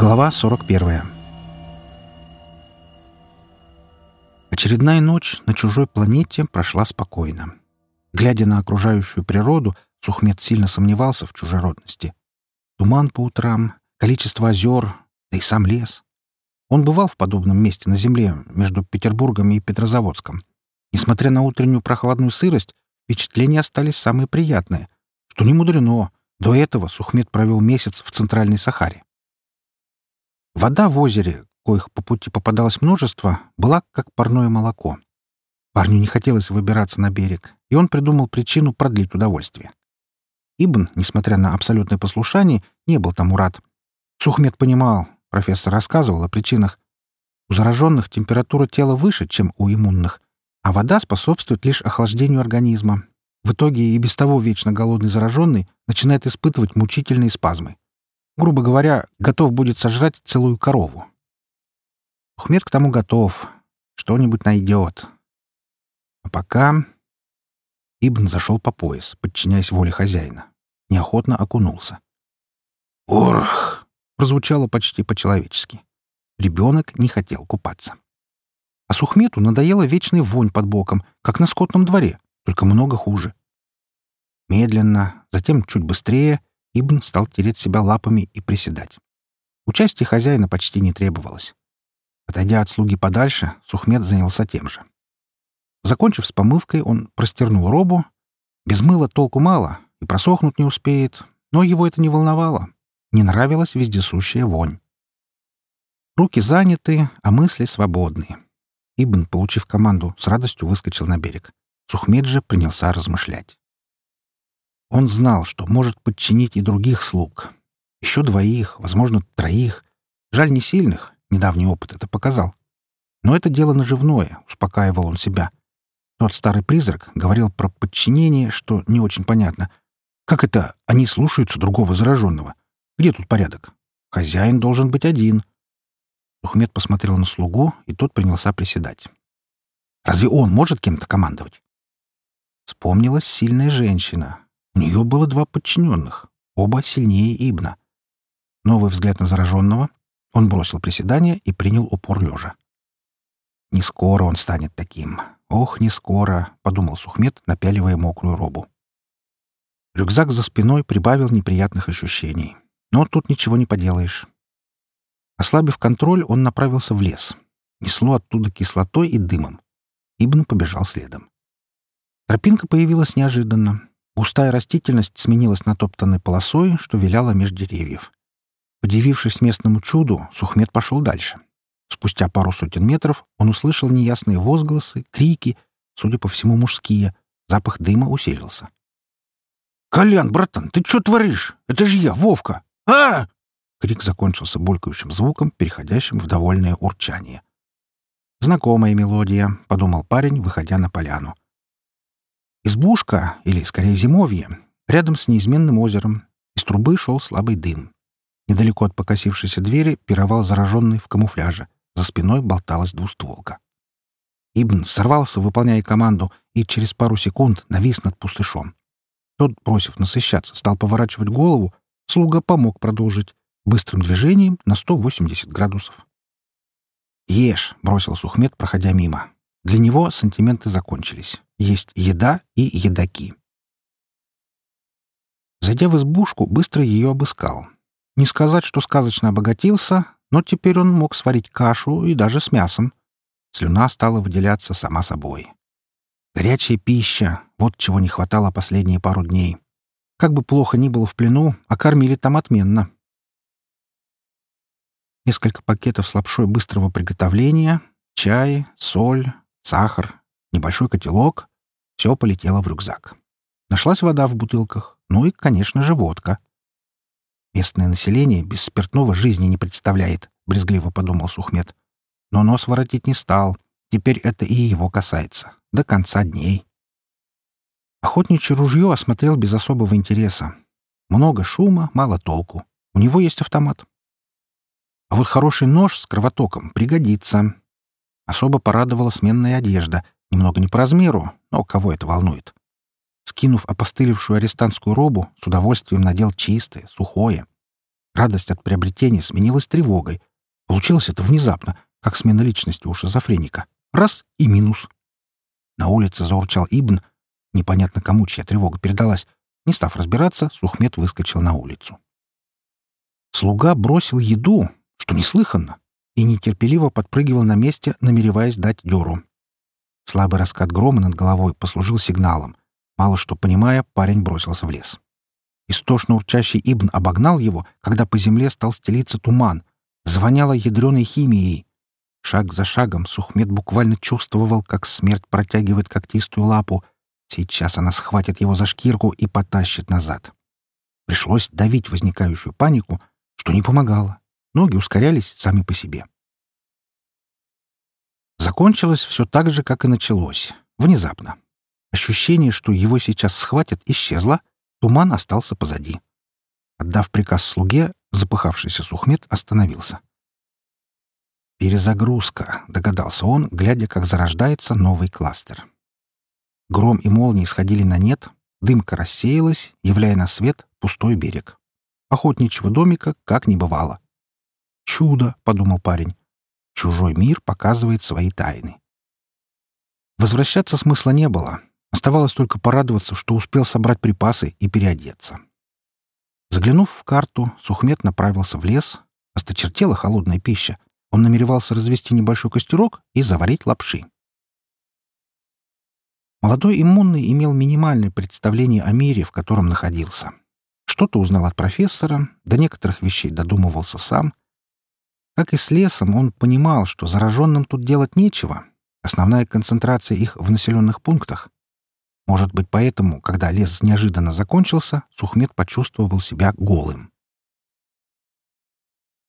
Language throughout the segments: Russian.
Глава 41. Очередная ночь на чужой планете прошла спокойно. Глядя на окружающую природу, Сухмед сильно сомневался в чужеродности. Туман по утрам, количество озер, да и сам лес. Он бывал в подобном месте на Земле, между Петербургом и Петрозаводском. Несмотря на утреннюю прохладную сырость, впечатления остались самые приятные, что не мудрено. До этого Сухмед провел месяц в Центральной Сахаре. Вода в озере, коих по пути попадалось множество, была как парное молоко. Парню не хотелось выбираться на берег, и он придумал причину продлить удовольствие. Ибн, несмотря на абсолютное послушание, не был тому рад. Сухмед понимал, профессор рассказывал о причинах. У зараженных температура тела выше, чем у иммунных, а вода способствует лишь охлаждению организма. В итоге и без того вечно голодный зараженный начинает испытывать мучительные спазмы. Грубо говоря, готов будет сожрать целую корову. Ухмед к тому готов. Что-нибудь найдет. А пока... Ибн зашел по пояс, подчиняясь воле хозяина. Неохотно окунулся. «Орх!» — прозвучало почти по-человечески. Ребенок не хотел купаться. А Сухмету надоела вечная вонь под боком, как на скотном дворе, только много хуже. Медленно, затем чуть быстрее — Ибн стал тереть себя лапами и приседать. Участие хозяина почти не требовалось. Отойдя от слуги подальше, Сухмед занялся тем же. Закончив с помывкой, он простернул робу. Без мыла толку мало, и просохнуть не успеет, но его это не волновало. Не нравилась вездесущая вонь. Руки заняты, а мысли свободны. Ибн, получив команду, с радостью выскочил на берег. Сухмед же принялся размышлять. Он знал, что может подчинить и других слуг. Еще двоих, возможно, троих. Жаль, не сильных. Недавний опыт это показал. Но это дело наживное, успокаивал он себя. Тот старый призрак говорил про подчинение, что не очень понятно. Как это они слушаются другого зараженного? Где тут порядок? Хозяин должен быть один. Ухмед посмотрел на слугу, и тот принялся приседать. Разве он может кем-то командовать? Вспомнилась сильная женщина, у нее было два подчиненных, оба сильнее Ибна. Новый взгляд на зараженного. Он бросил приседание и принял упор лежа. «Не скоро он станет таким. Ох, не скоро», — подумал Сухмед, напяливая мокрую робу. Рюкзак за спиной прибавил неприятных ощущений. Но тут ничего не поделаешь. Ослабив контроль, он направился в лес. Несло оттуда кислотой и дымом. Ибн побежал следом. Тропинка появилась неожиданно. Густая растительность сменилась натоптанной полосой, что виляла меж деревьев. Удивившись местному чуду, Сухмед пошел дальше. Спустя пару сотен метров он услышал неясные возгласы, крики, судя по всему, мужские. Запах дыма усилился. «Колян, братан, ты что творишь? Это же я, Вовка! а Крик закончился булькающим звуком, переходящим в довольное урчание. «Знакомая мелодия», — подумал парень, выходя на поляну. Избушка, или скорее зимовье, рядом с неизменным озером. Из трубы шел слабый дым. Недалеко от покосившейся двери пировал зараженный в камуфляже. За спиной болталась двустволка. Ибн сорвался, выполняя команду, и через пару секунд навис над пустышом. Тот, бросив насыщаться, стал поворачивать голову. Слуга помог продолжить быстрым движением на 180 градусов. «Ешь!» — бросил Сухмед, проходя мимо. Для него сантименты закончились. Есть еда и едаки. Зайдя в избушку, быстро ее обыскал. Не сказать, что сказочно обогатился, но теперь он мог сварить кашу и даже с мясом. Слюна стала выделяться сама собой. Горячая пища — вот чего не хватало последние пару дней. Как бы плохо ни было в плену, а кормили там отменно. Несколько пакетов с лапшой быстрого приготовления, чай, соль, сахар, небольшой котелок, все полетело в рюкзак. Нашлась вода в бутылках, ну и, конечно же, водка. Местное население без спиртного жизни не представляет, брезгливо подумал Сухмед. Но нос воротить не стал. Теперь это и его касается. До конца дней. Охотничье ружье осмотрел без особого интереса. Много шума, мало толку. У него есть автомат. А вот хороший нож с кровотоком пригодится. Особо порадовала сменная одежда, Немного не по размеру, но кого это волнует? Скинув опостылевшую арестантскую робу, с удовольствием надел чистое, сухое. Радость от приобретения сменилась тревогой. Получилось это внезапно, как смена личности у шизофреника. Раз — и минус. На улице заурчал Ибн. Непонятно кому чья тревога передалась. Не став разбираться, Сухмед выскочил на улицу. Слуга бросил еду, что неслыханно, и нетерпеливо подпрыгивал на месте, намереваясь дать дёру. Слабый раскат грома над головой послужил сигналом. Мало что понимая, парень бросился в лес. Истошно урчащий Ибн обогнал его, когда по земле стал стелиться туман. Звоняло ядреной химией. Шаг за шагом Сухмед буквально чувствовал, как смерть протягивает когтистую лапу. Сейчас она схватит его за шкирку и потащит назад. Пришлось давить возникающую панику, что не помогало. Ноги ускорялись сами по себе. Закончилось все так же, как и началось. Внезапно. Ощущение, что его сейчас схватят, исчезло, туман остался позади. Отдав приказ слуге, запыхавшийся Сухмед остановился. «Перезагрузка», — догадался он, глядя, как зарождается новый кластер. Гром и молнии сходили на нет, дымка рассеялась, являя на свет пустой берег. Охотничьего домика как не бывало. «Чудо!» — подумал парень. Чужой мир показывает свои тайны. Возвращаться смысла не было. Оставалось только порадоваться, что успел собрать припасы и переодеться. Заглянув в карту, Сухмет направился в лес. Осточертела холодная пища. Он намеревался развести небольшой костерок и заварить лапши. Молодой иммунный имел минимальное представление о мире, в котором находился. Что-то узнал от профессора, до некоторых вещей додумывался сам, как и с лесом, он понимал, что зараженным тут делать нечего. Основная концентрация их в населенных пунктах. Может быть, поэтому, когда лес неожиданно закончился, Сухмед почувствовал себя голым.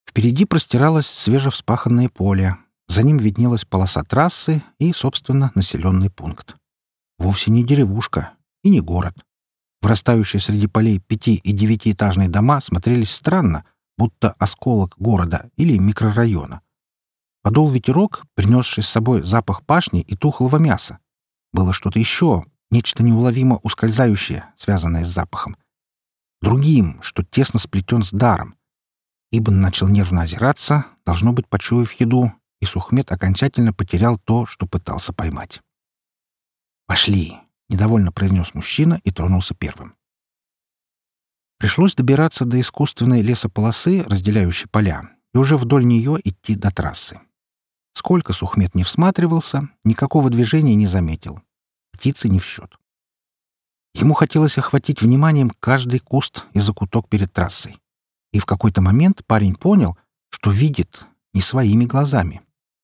Впереди простиралось свежевспаханное поле. За ним виднелась полоса трассы и, собственно, населенный пункт. Вовсе не деревушка и не город. Вырастающие среди полей пяти- и девятиэтажные дома смотрелись странно, будто осколок города или микрорайона. Подул ветерок, принесший с собой запах пашни и тухлого мяса. Было что-то еще, нечто неуловимо ускользающее, связанное с запахом. Другим, что тесно сплетен с даром. Ибн начал нервно озираться, должно быть, почуяв еду, и Сухмед окончательно потерял то, что пытался поймать. «Пошли!» — недовольно произнес мужчина и тронулся первым. Пришлось добираться до искусственной лесополосы, разделяющей поля, и уже вдоль нее идти до трассы. Сколько Сухмет не всматривался, никакого движения не заметил. Птицы не в счет. Ему хотелось охватить вниманием каждый куст и закуток перед трассой. И в какой-то момент парень понял, что видит не своими глазами.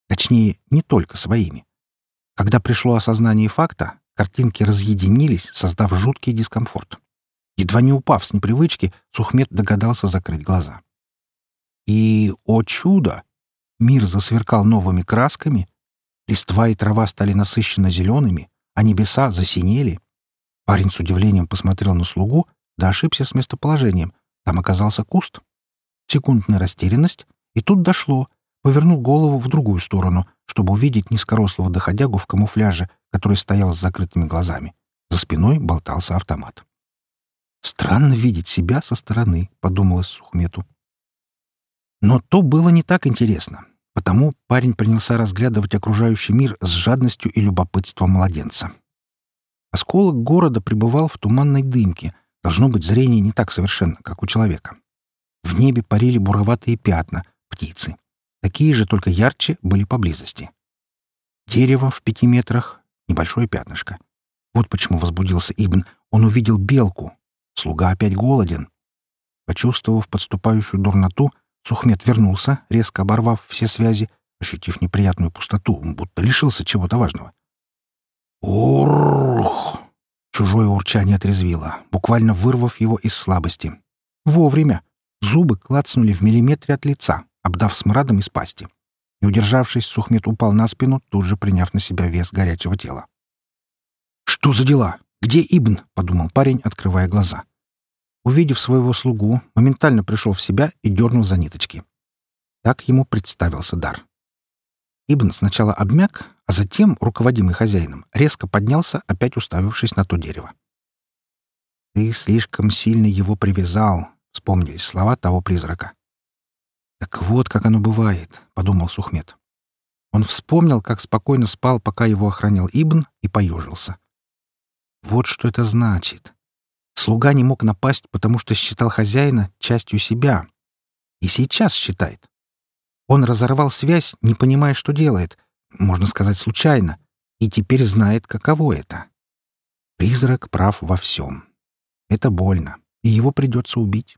Точнее, не только своими. Когда пришло осознание факта, картинки разъединились, создав жуткий дискомфорт. Едва не упав с непривычки, Сухмед догадался закрыть глаза. И, о чудо! Мир засверкал новыми красками, листва и трава стали насыщенно зелеными, а небеса засинели. Парень с удивлением посмотрел на слугу, да ошибся с местоположением. Там оказался куст. Секундная растерянность, и тут дошло. Повернул голову в другую сторону, чтобы увидеть низкорослого доходягу в камуфляже, который стоял с закрытыми глазами. За спиной болтался автомат. «Странно видеть себя со стороны», — подумалось Сухмету. Но то было не так интересно, потому парень принялся разглядывать окружающий мир с жадностью и любопытством младенца. Осколок города пребывал в туманной дымке, должно быть зрение не так совершенно, как у человека. В небе парили буроватые пятна, птицы. Такие же, только ярче, были поблизости. Дерево в пяти метрах, небольшое пятнышко. Вот почему возбудился Ибн. Он увидел белку, Слуга опять голоден. Почувствовав подступающую дурноту, Сухмед вернулся, резко оборвав все связи, ощутив неприятную пустоту, будто лишился чего-то важного. Урух! Чужое урчание отрезвило, буквально вырвав его из слабости. Вовремя! Зубы клацнули в миллиметре от лица, обдав смрадом из пасти. Не удержавшись, Сухмед упал на спину, тут же приняв на себя вес горячего тела. «Что за дела? «Где Ибн?» — подумал парень, открывая глаза. Увидев своего слугу, моментально пришел в себя и дернул за ниточки. Так ему представился дар. Ибн сначала обмяк, а затем, руководимый хозяином, резко поднялся, опять уставившись на то дерево. «Ты слишком сильно его привязал», — вспомнились слова того призрака. «Так вот, как оно бывает», — подумал Сухмед. Он вспомнил, как спокойно спал, пока его охранял Ибн, и поежился. Вот что это значит. Слуга не мог напасть, потому что считал хозяина частью себя. И сейчас считает. Он разорвал связь, не понимая, что делает, можно сказать, случайно, и теперь знает, каково это. Призрак прав во всем. Это больно, и его придется убить.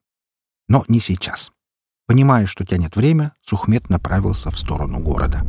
Но не сейчас. Понимая, что тянет время, Сухмед направился в сторону города.